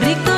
rico.